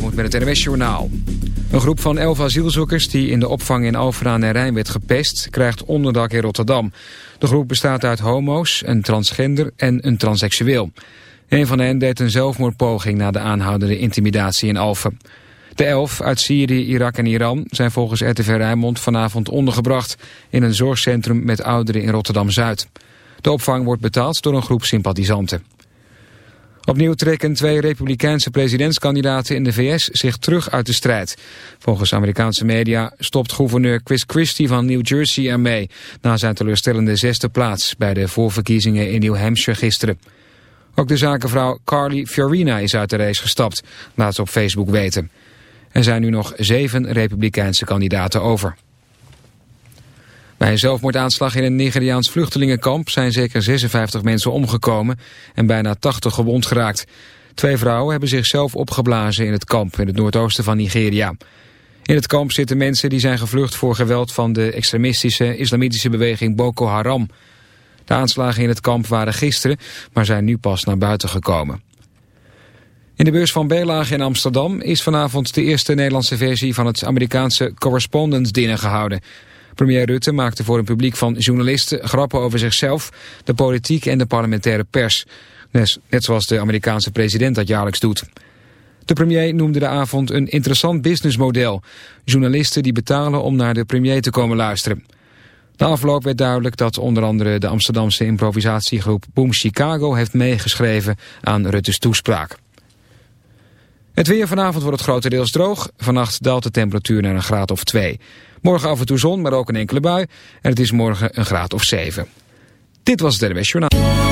moet met het NWS Journaal. Een groep van elf asielzoekers die in de opvang in Alphen den Rijn werd gepest... krijgt onderdak in Rotterdam. De groep bestaat uit homo's, een transgender en een transseksueel. Een van hen deed een zelfmoordpoging na de aanhoudende intimidatie in Alphen. De elf uit Syrië, Irak en Iran zijn volgens RTV Rijnmond vanavond ondergebracht... in een zorgcentrum met ouderen in Rotterdam-Zuid. De opvang wordt betaald door een groep sympathisanten. Opnieuw trekken twee republikeinse presidentskandidaten in de VS zich terug uit de strijd. Volgens Amerikaanse media stopt gouverneur Chris Christie van New Jersey ermee... na zijn teleurstellende zesde plaats bij de voorverkiezingen in New Hampshire gisteren. Ook de zakenvrouw Carly Fiorina is uit de race gestapt, laat ze op Facebook weten. Er zijn nu nog zeven republikeinse kandidaten over. Bij een zelfmoordaanslag in een Nigeriaans vluchtelingenkamp zijn zeker 56 mensen omgekomen en bijna 80 gewond geraakt. Twee vrouwen hebben zichzelf opgeblazen in het kamp in het noordoosten van Nigeria. In het kamp zitten mensen die zijn gevlucht voor geweld van de extremistische islamitische beweging Boko Haram. De aanslagen in het kamp waren gisteren, maar zijn nu pas naar buiten gekomen. In de beurs van Belage in Amsterdam is vanavond de eerste Nederlandse versie van het Amerikaanse Correspondence Dinner gehouden. Premier Rutte maakte voor een publiek van journalisten grappen over zichzelf, de politiek en de parlementaire pers. Net zoals de Amerikaanse president dat jaarlijks doet. De premier noemde de avond een interessant businessmodel. Journalisten die betalen om naar de premier te komen luisteren. Na afloop werd duidelijk dat onder andere de Amsterdamse improvisatiegroep Boom Chicago heeft meegeschreven aan Rutte's toespraak. Het weer vanavond wordt het grotendeels droog. Vannacht daalt de temperatuur naar een graad of 2. Morgen af en toe zon, maar ook een enkele bui. En het is morgen een graad of 7. Dit was het RWS Journaal.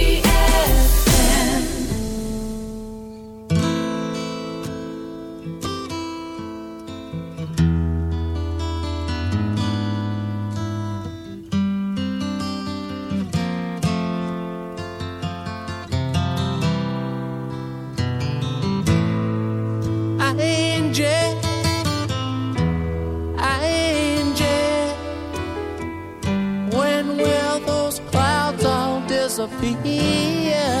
With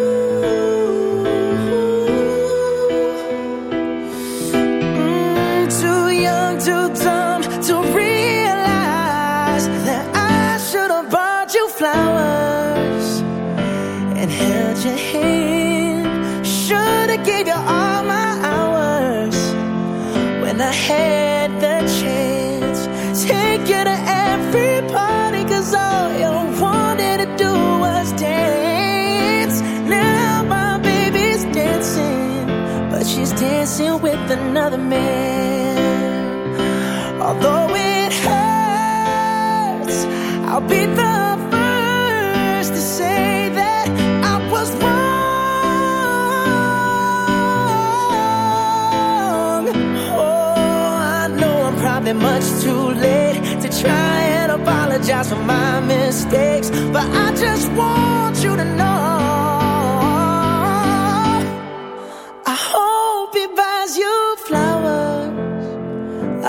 Dancing with another man. Although it hurts, I'll be the first to say that I was wrong. Oh, I know I'm probably much too late to try and apologize for my mistakes. But I just want you to know.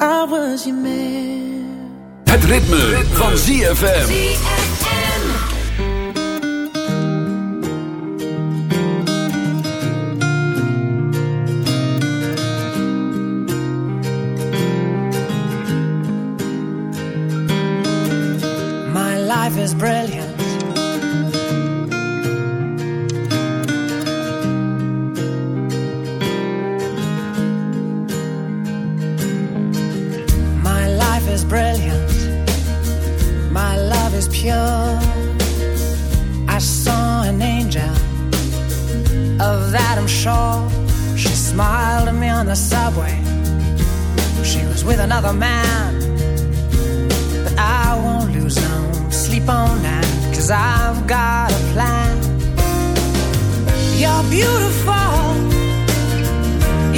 I was your man. Het ritme, ritme. van ZFM. is brilliant. Man, but I won't lose no sleep on that, cause I've got a plan. You're beautiful,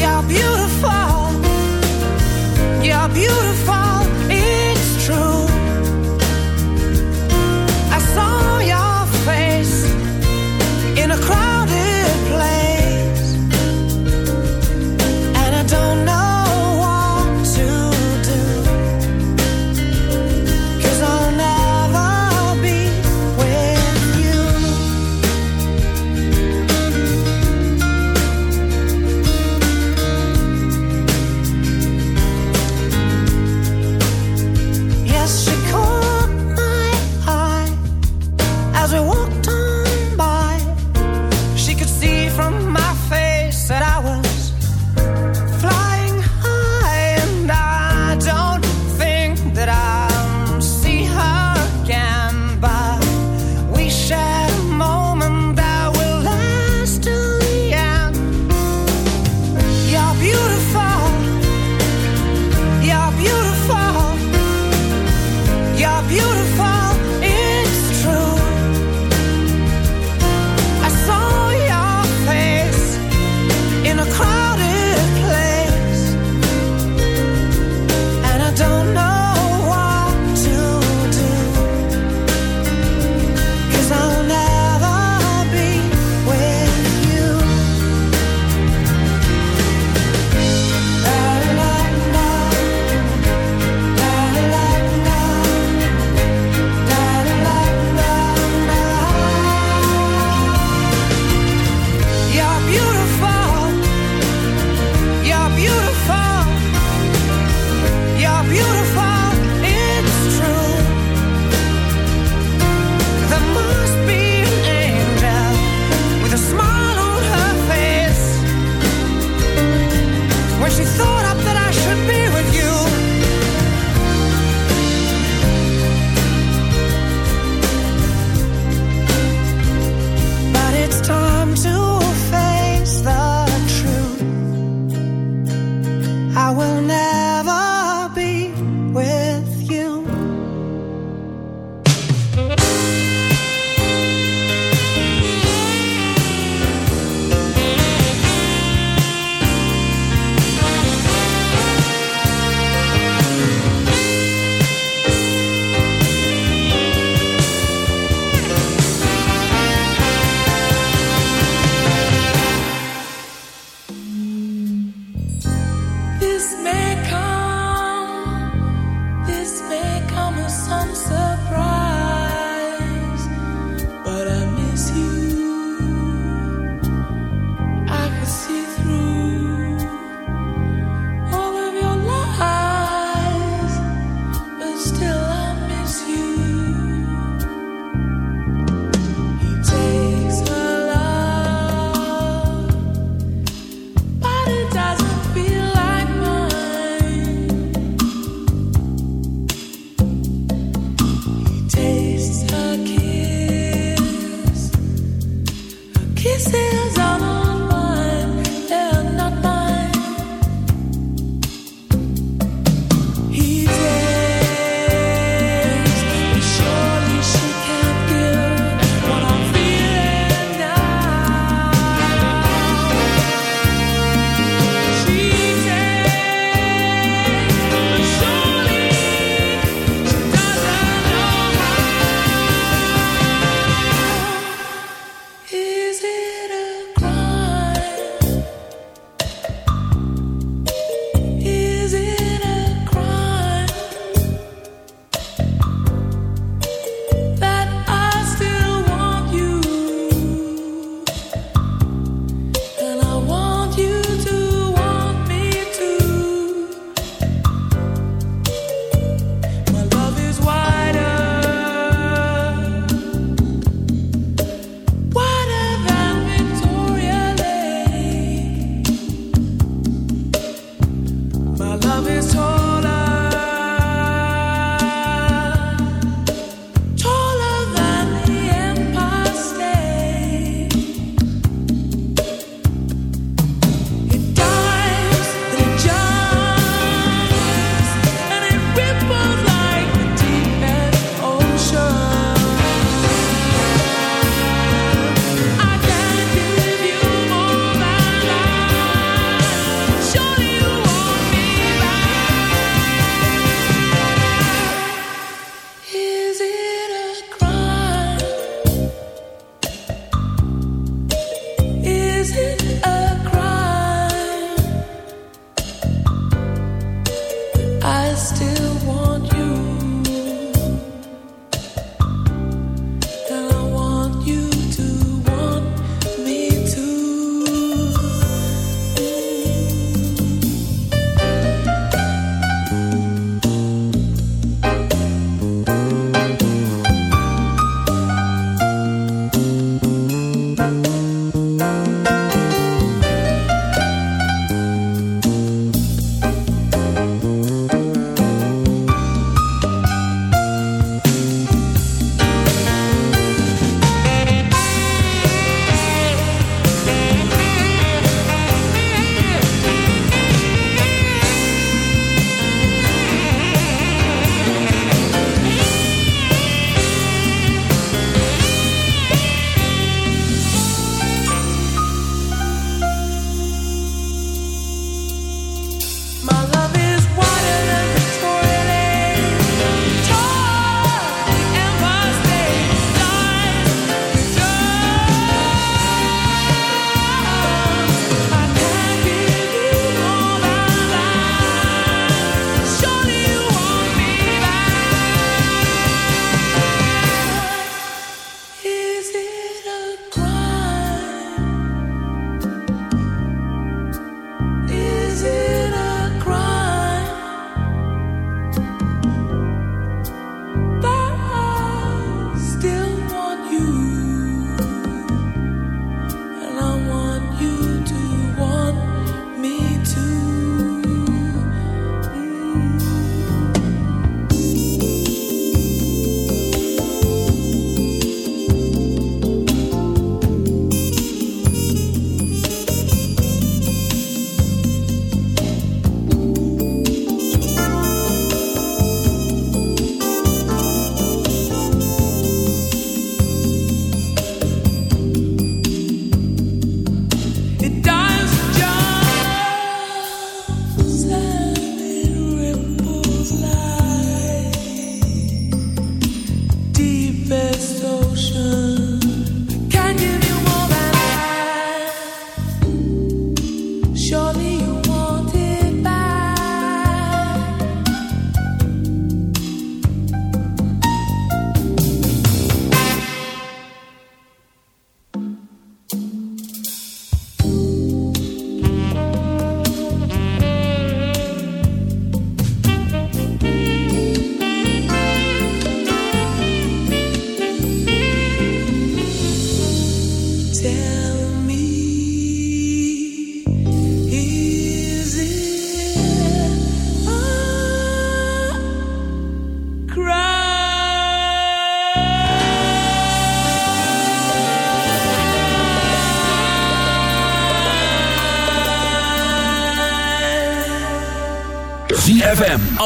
you're beautiful, you're beautiful,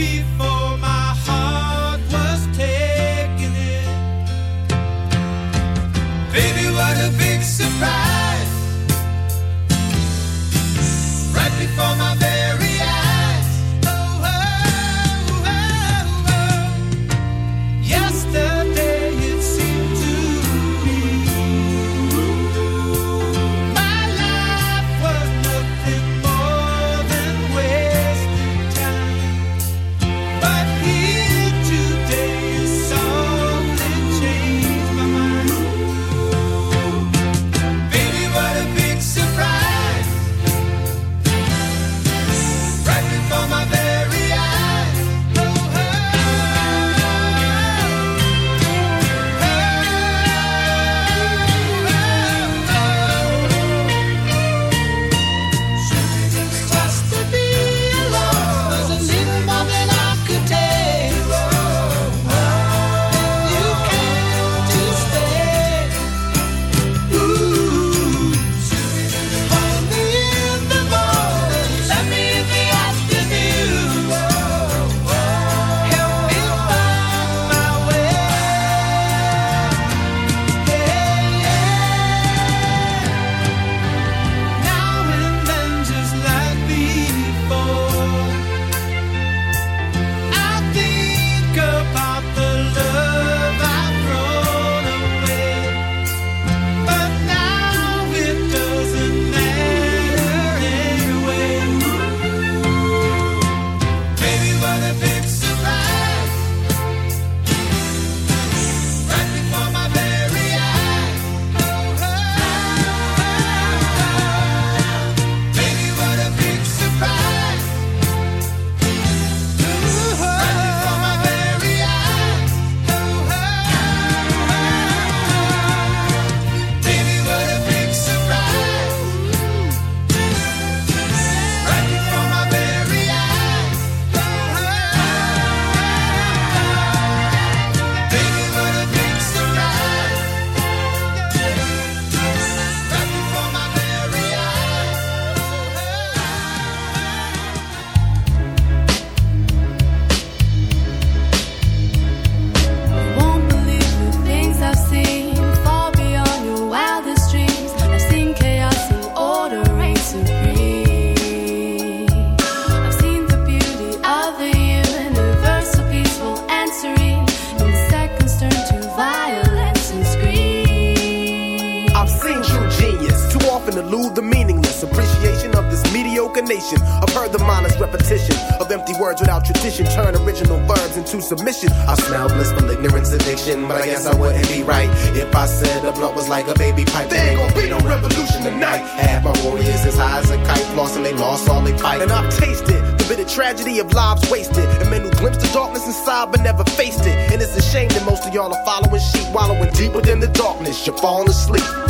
We. Fight. And I've tasted the bitter tragedy of lives wasted, and men who glimpsed the darkness inside but never faced it. And it's a shame that most of y'all are following sheep, wallowing deeper than the darkness. You're falling asleep.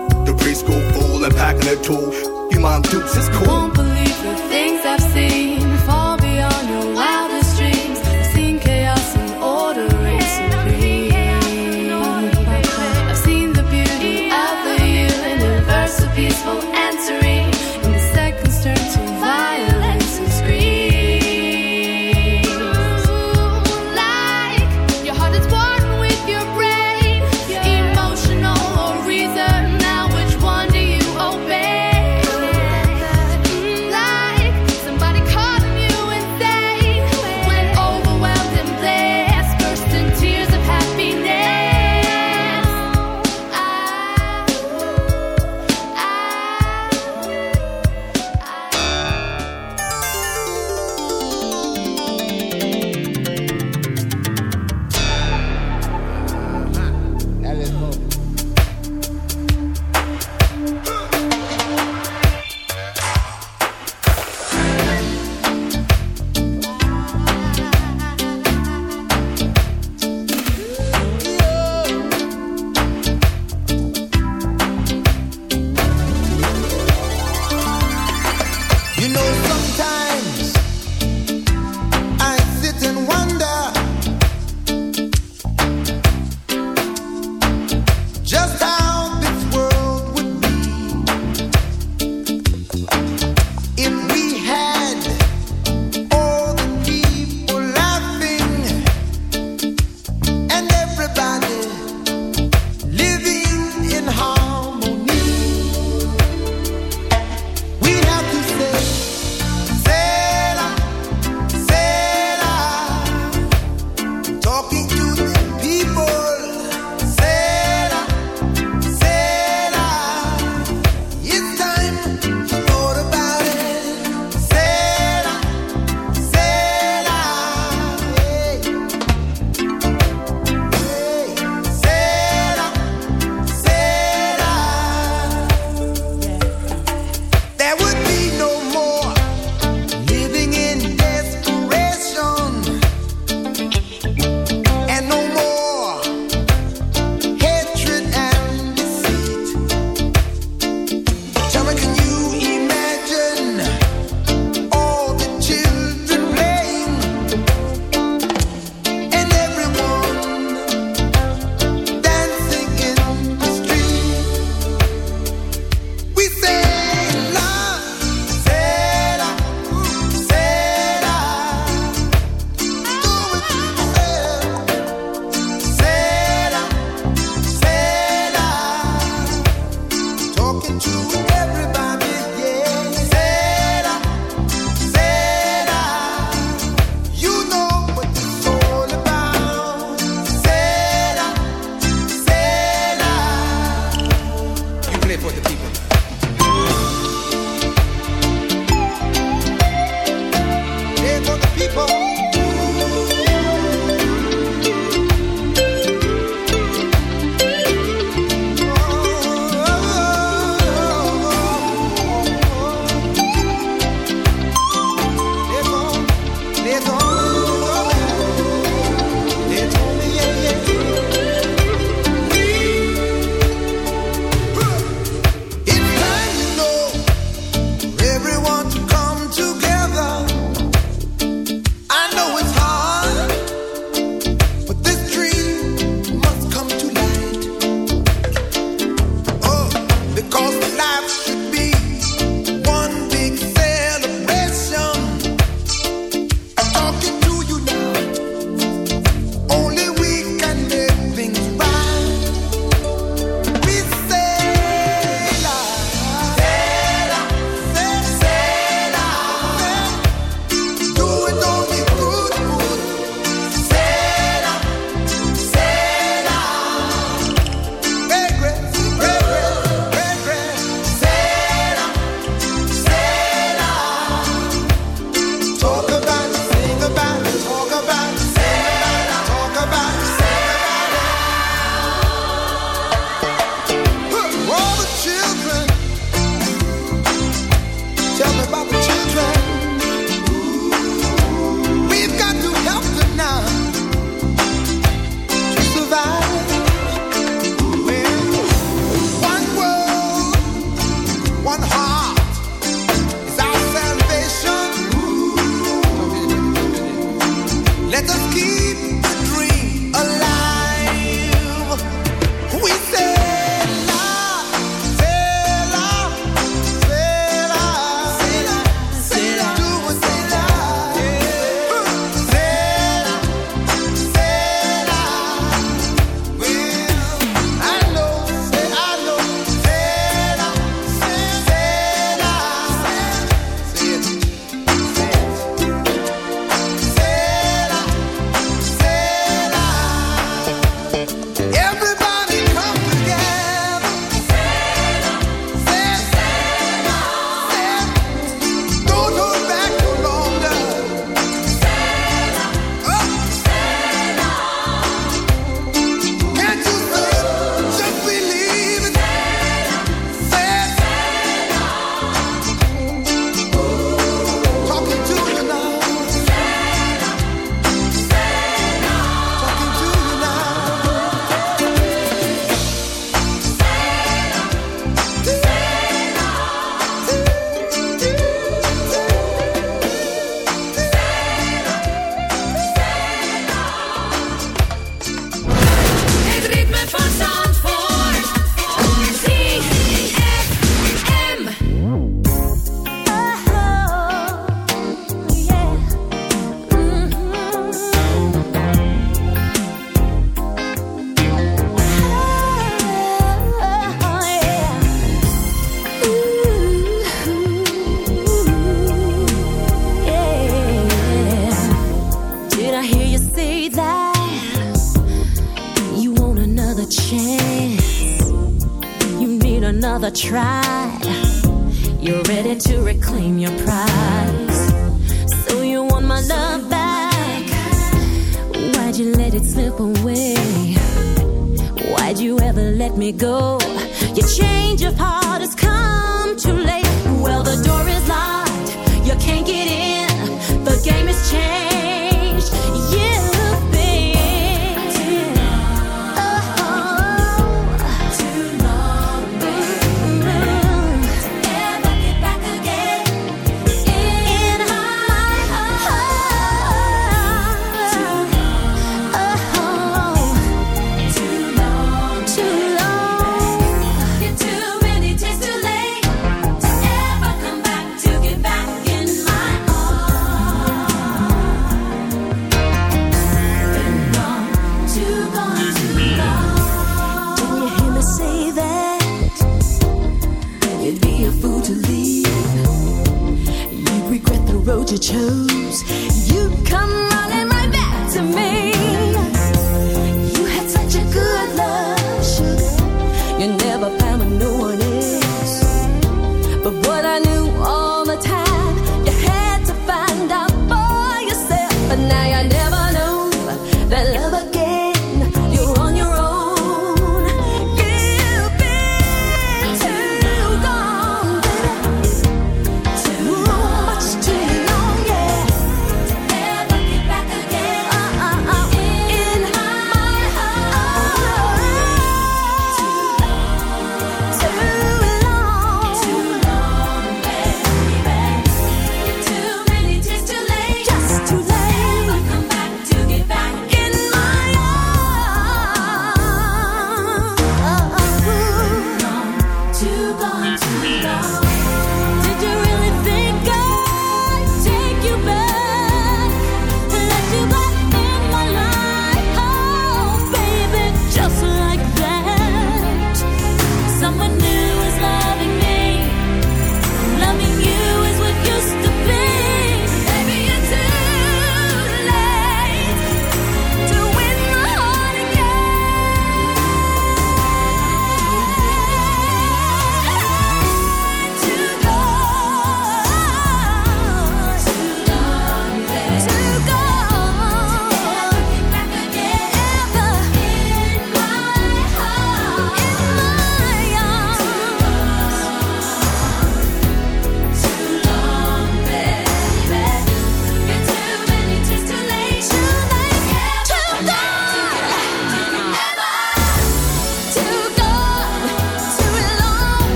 The preschool fool and packing a tool. You mom dukes, it's cool. Won't believe the things I've seen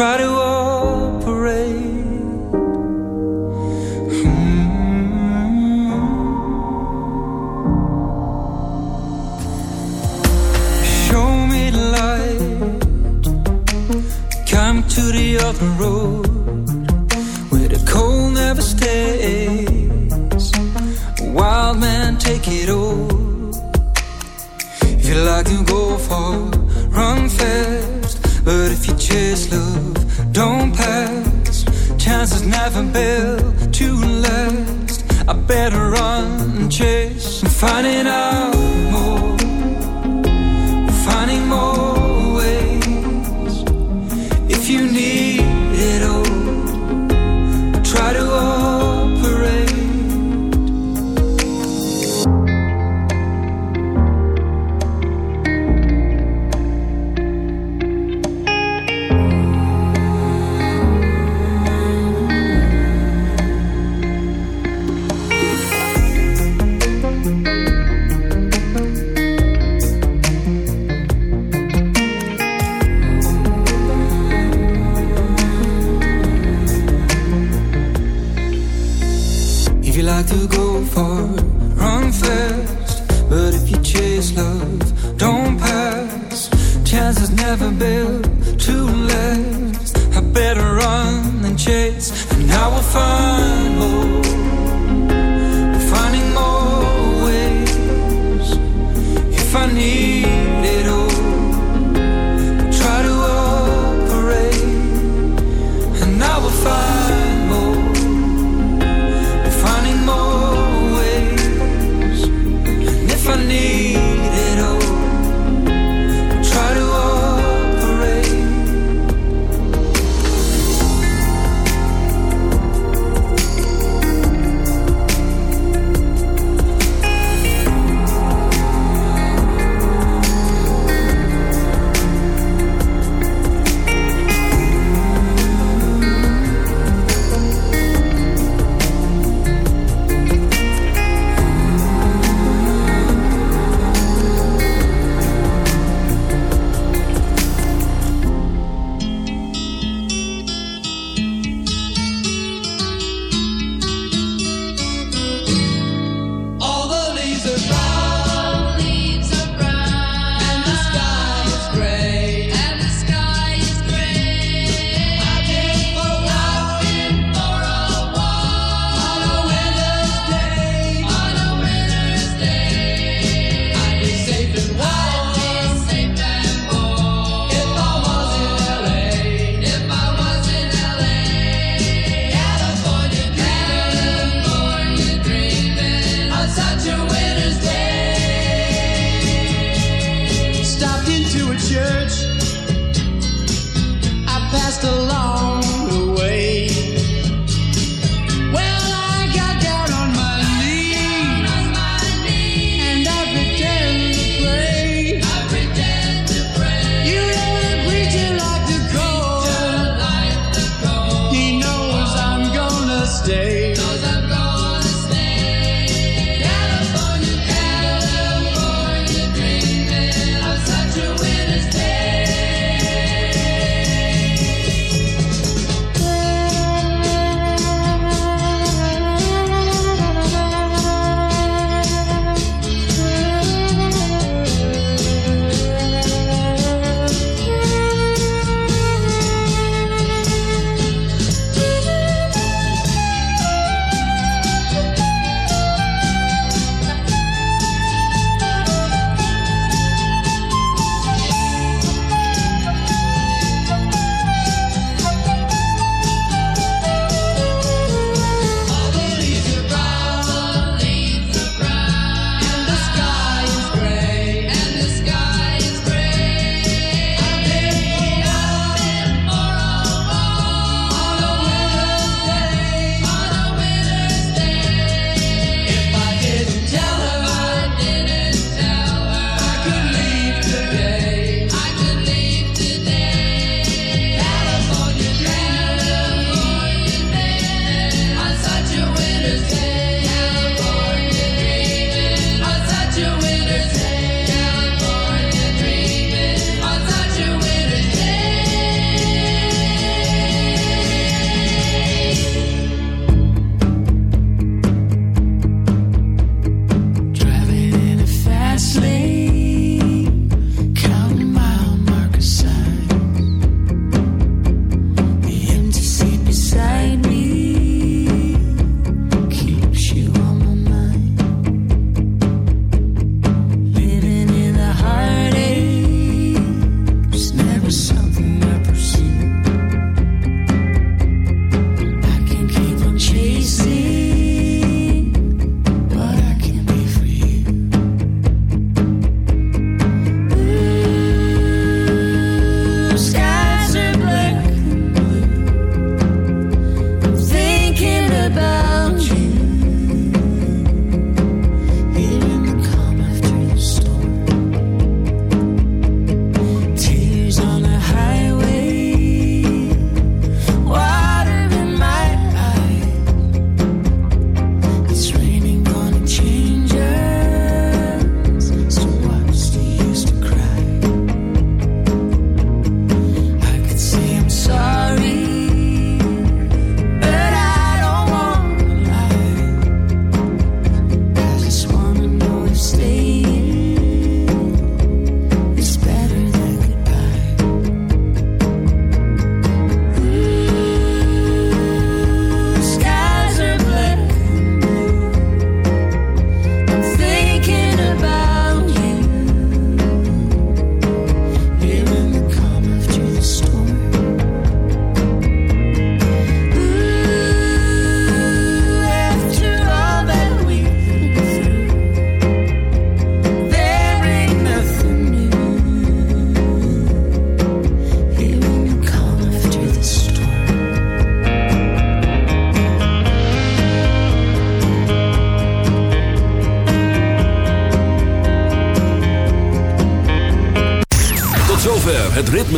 try to finding out